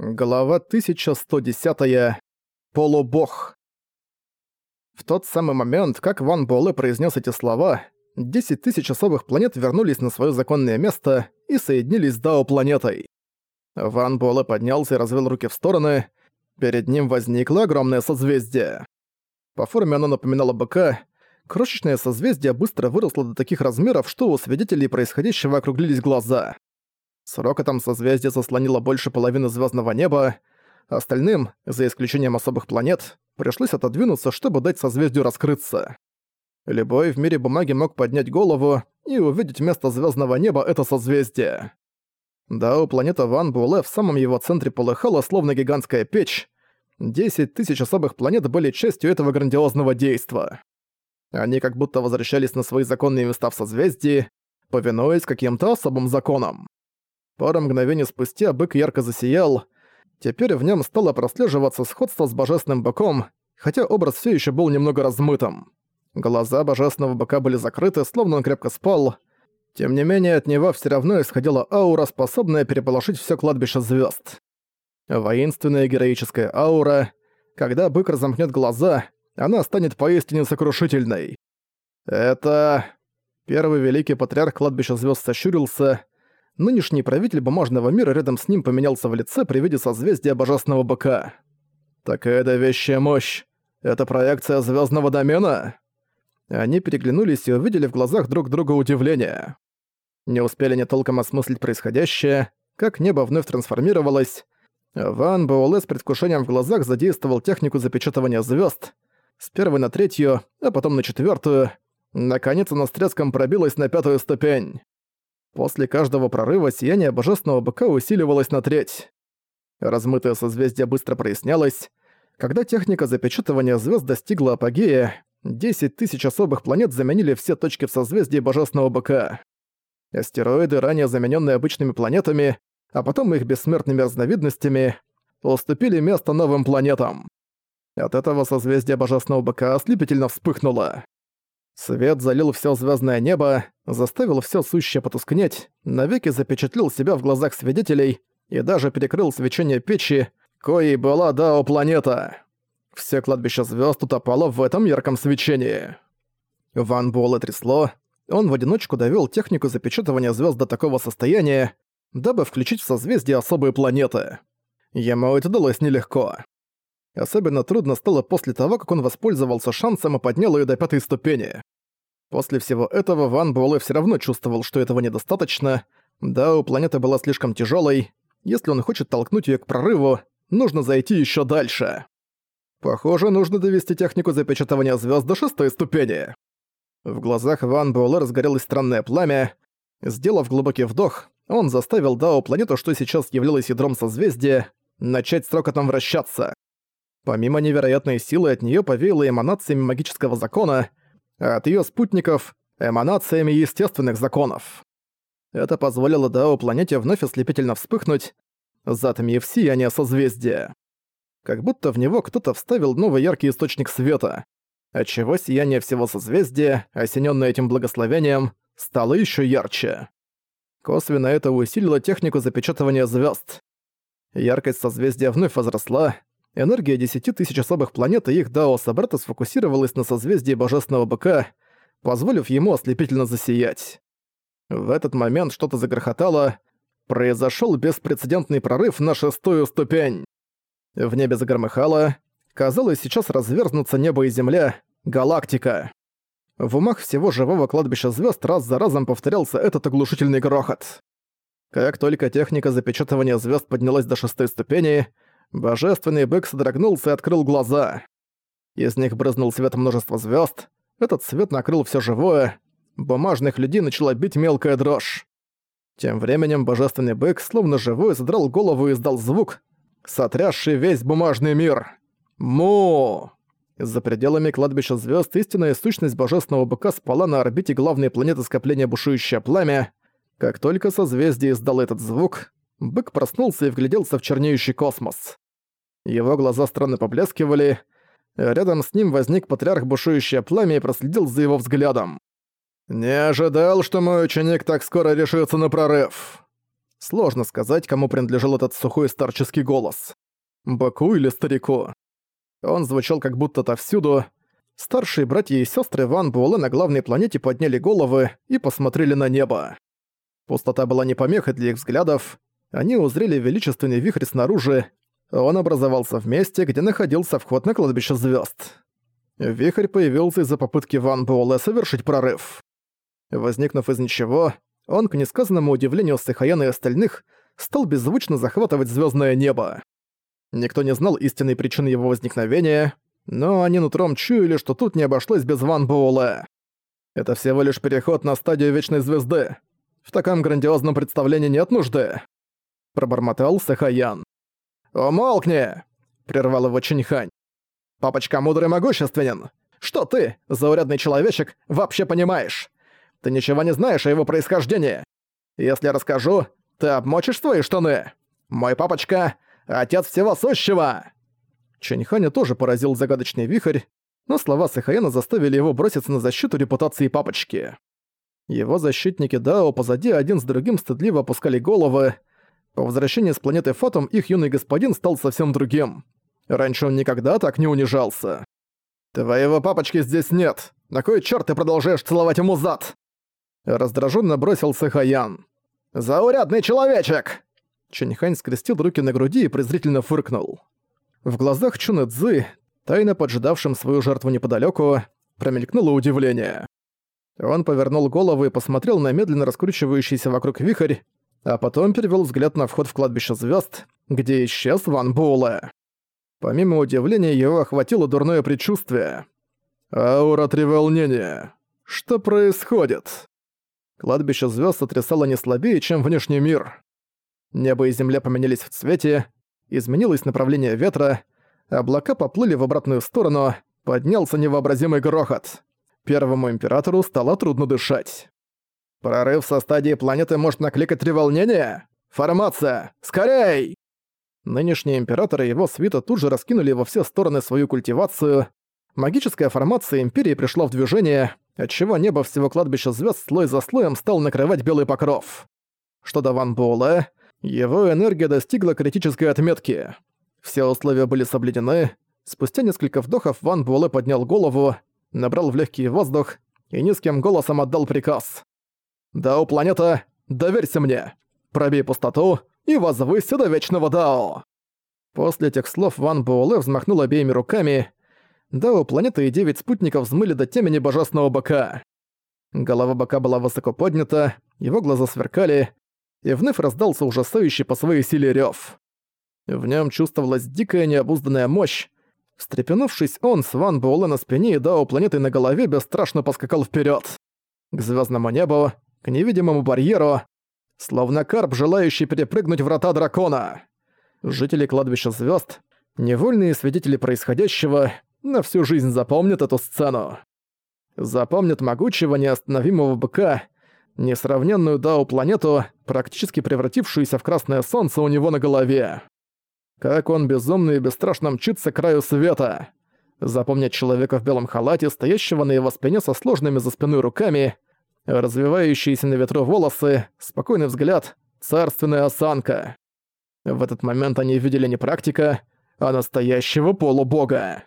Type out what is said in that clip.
Глава 1110. Полубог. В тот самый момент, как Ван Буэлэ произнес эти слова, 10 тысяч особых планет вернулись на свое законное место и соединились с Дао-планетой. Ван Буэлэ поднялся и развел руки в стороны. Перед ним возникло огромное созвездие. По форме оно напоминало быка. Крошечное созвездие быстро выросло до таких размеров, что у свидетелей происходящего округлились глаза. С рокотом созвездие заслонило больше половины звездного неба, остальным, за исключением особых планет, пришлось отодвинуться, чтобы дать созвездию раскрыться. Любой в мире бумаги мог поднять голову и увидеть место звездного неба это созвездие. Да, у планеты Ван Буэлэ в самом его центре полыхала, словно гигантская печь. Десять тысяч особых планет были частью этого грандиозного действа. Они как будто возвращались на свои законные места в созвездии, повинуясь каким-то особым законам. Пару мгновений спустя бык ярко засиял. Теперь в нем стало прослеживаться сходство с божественным быком, хотя образ все еще был немного размытым. Глаза божественного быка были закрыты, словно он крепко спал. Тем не менее, от него все равно исходила аура, способная переполошить все кладбище звезд. Воинственная героическая аура. Когда бык разомкнет глаза, она станет поистине сокрушительной. Это... Первый великий патриарх кладбища звезд сощурился, Нынешний правитель бумажного мира рядом с ним поменялся в лице при виде созвездия божественного быка. «Такая давящая мощь! Это проекция звездного домена?» Они переглянулись и увидели в глазах друг друга удивление. Не успели они толком осмыслить происходящее, как небо вновь трансформировалось. Ван Буэлэ с предвкушением в глазах задействовал технику запечатывания звезд с первой на третью, а потом на четвертую. Наконец она с треском пробилась на пятую ступень. После каждого прорыва сияние божественного быка усиливалось на треть. Размытое созвездие быстро прояснялось. Когда техника запечатывания звезд достигла апогея, 10 тысяч особых планет заменили все точки в созвездии божественного быка. Астероиды, ранее замененные обычными планетами, а потом их бессмертными разновидностями, уступили место новым планетам. От этого созвездие божественного быка ослепительно вспыхнуло. Свет залил все звездное небо, заставил все сущее потускнеть, навеки запечатлел себя в глазах свидетелей и даже перекрыл свечение печи, коей была Дао-планета. Все кладбище звезд утопало в этом ярком свечении. Ван Буэлэ трясло, он в одиночку довел технику запечатывания звезд до такого состояния, дабы включить в созвездие особые планеты. Ему это далось нелегко. Особенно трудно стало после того, как он воспользовался шансом и поднял ее до пятой ступени. После всего этого Ван Буэлэ все равно чувствовал, что этого недостаточно. Да, у планеты была слишком тяжелой. Если он хочет толкнуть ее к прорыву, нужно зайти еще дальше. Похоже, нужно довести технику запечатывания звезд до шестой ступени. В глазах Ван Буэлэ разгорелось странное пламя. Сделав глубокий вдох, он заставил Дао планету, что сейчас являлась ядром созвездия, начать с рокотом вращаться. Помимо невероятной силы от нее повеяло эманациями магического закона, а от ее спутников — эманациями естественных законов. Это позволило Дао планете вновь ослепительно вспыхнуть, затмив сияние созвездия. Как будто в него кто-то вставил новый яркий источник света, отчего сияние всего созвездия, осененное этим благословением, стало еще ярче. Косвенно это усилило технику запечатывания звезд. Яркость созвездия вновь возросла, Энергия десяти тысяч особых планет и их дао-собрата сфокусировалась на созвездии Божественного Быка, позволив ему ослепительно засиять. В этот момент что-то загрохотало. Произошёл беспрецедентный прорыв на шестую ступень. В небе загромыхало. Казалось, сейчас разверзнутся небо и земля, галактика. В умах всего живого кладбища звезд раз за разом повторялся этот оглушительный грохот. Как только техника запечатывания звезд поднялась до шестой ступени, Божественный бык содрогнулся и открыл глаза. Из них брызнул свет множества звезд. Этот свет накрыл все живое. Бумажных людей начала бить мелкая дрожь. Тем временем божественный бык, словно живой, задрал голову и издал звук, сотрясший весь бумажный мир. Му! За пределами кладбища звезд истинная сущность божественного быка спала на орбите главной планеты скопления бушующее пламя. Как только созвездие издало этот звук, Бык проснулся и вгляделся в чернеющий космос. Его глаза странно поблескивали. Рядом с ним возник патриарх бушующее пламя и проследил за его взглядом. «Не ожидал, что мой ученик так скоро решится на прорыв». Сложно сказать, кому принадлежал этот сухой старческий голос. Баку или старику. Он звучал как будто отовсюду. Старшие братья и сестры Ван Буэлэ на главной планете подняли головы и посмотрели на небо. Пустота была не помехой для их взглядов. Они узрели величественный вихрь снаружи. Он образовался в месте, где находился вход на кладбище звезд. Вихрь появился из-за попытки Ван Буэлэ совершить прорыв. Возникнув из ничего, он, к несказанному удивлению Сахаяна и остальных, стал беззвучно захватывать звездное небо. Никто не знал истинной причины его возникновения, но они нутром чуяли, что тут не обошлось без Ван Буэлэ. Это всего лишь переход на стадию Вечной Звезды. В таком грандиозном представлении нет нужды. Пробормотал Сахаян. «Умолкни!» — прервал его Чиньхань. «Папочка мудрый могущественен. Что ты, заурядный человечек, вообще понимаешь? Ты ничего не знаешь о его происхождении. Если расскажу, ты обмочишь свои штаны. Мой папочка — отец всего сущего!» Чэньханя тоже поразил загадочный вихрь, но слова Сахаяна заставили его броситься на защиту репутации папочки. Его защитники Дао позади один с другим стыдливо опускали головы. По возвращении с планеты Фотом их юный господин стал совсем другим. Раньше он никогда так не унижался. «Твоего папочки здесь нет. На кой чёрт ты продолжаешь целовать ему зад?» Раздраженно бросился Хаян. «Заурядный человечек!» Чэньхань скрестил руки на груди и презрительно фыркнул. В глазах Чуны Цзы, тайно поджидавшим свою жертву неподалеку, промелькнуло удивление. Он повернул голову и посмотрел на медленно раскручивающийся вокруг вихрь, а потом перевел взгляд на вход в кладбище звезд, где исчез Ван Буэлэ. Помимо удивления, его охватило дурное предчувствие. Аура треволнения. Что происходит? Кладбище звезд сотрясало не слабее, чем внешний мир. Небо и земля поменялись в цвете, изменилось направление ветра, облака поплыли в обратную сторону, поднялся невообразимый грохот. Первому императору стало трудно дышать. «Прорыв со стадии планеты может накликать треволнение? Формация! Скорей!» Нынешний император и его свита тут же раскинули во все стороны свою культивацию. Магическая формация Империи пришла в движение, отчего небо всего кладбища звезд слой за слоем стал накрывать белый покров. Что до Ван Буэлэ, его энергия достигла критической отметки. Все условия были соблюдены. Спустя несколько вдохов Ван Буэлэ поднял голову, набрал в легкий воздух и низким голосом отдал приказ. «Дао, планета, доверься мне! Пробей пустоту и возвысься до вечного Дао!» После этих слов Ван Буэлэ взмахнул обеими руками, Дао планеты и девять спутников взмыли до темени божественного бока. Голова бока была высоко поднята, его глаза сверкали, и вновь раздался ужасающий по своей силе рёв. В нем чувствовалась дикая необузданная мощь. Встрепенувшись, он с Ван Буэлэ на спине и Дао планеты на голове бесстрашно поскакал вперед К звездному небу, к невидимому барьеру, словно карп, желающий перепрыгнуть врата дракона. Жители кладбища звезд, невольные свидетели происходящего, на всю жизнь запомнят эту сцену. Запомнят могучего неостановимого быка, несравненную Дао-планету, практически превратившуюся в красное солнце у него на голове. Как он безумно и бесстрашно мчится к краю света. Запомнят человека в белом халате, стоящего на его спине со сложными за спиной руками, развивающиеся на ветру волосы, спокойный взгляд, царственная осанка. В этот момент они видели не практика, а настоящего полубога.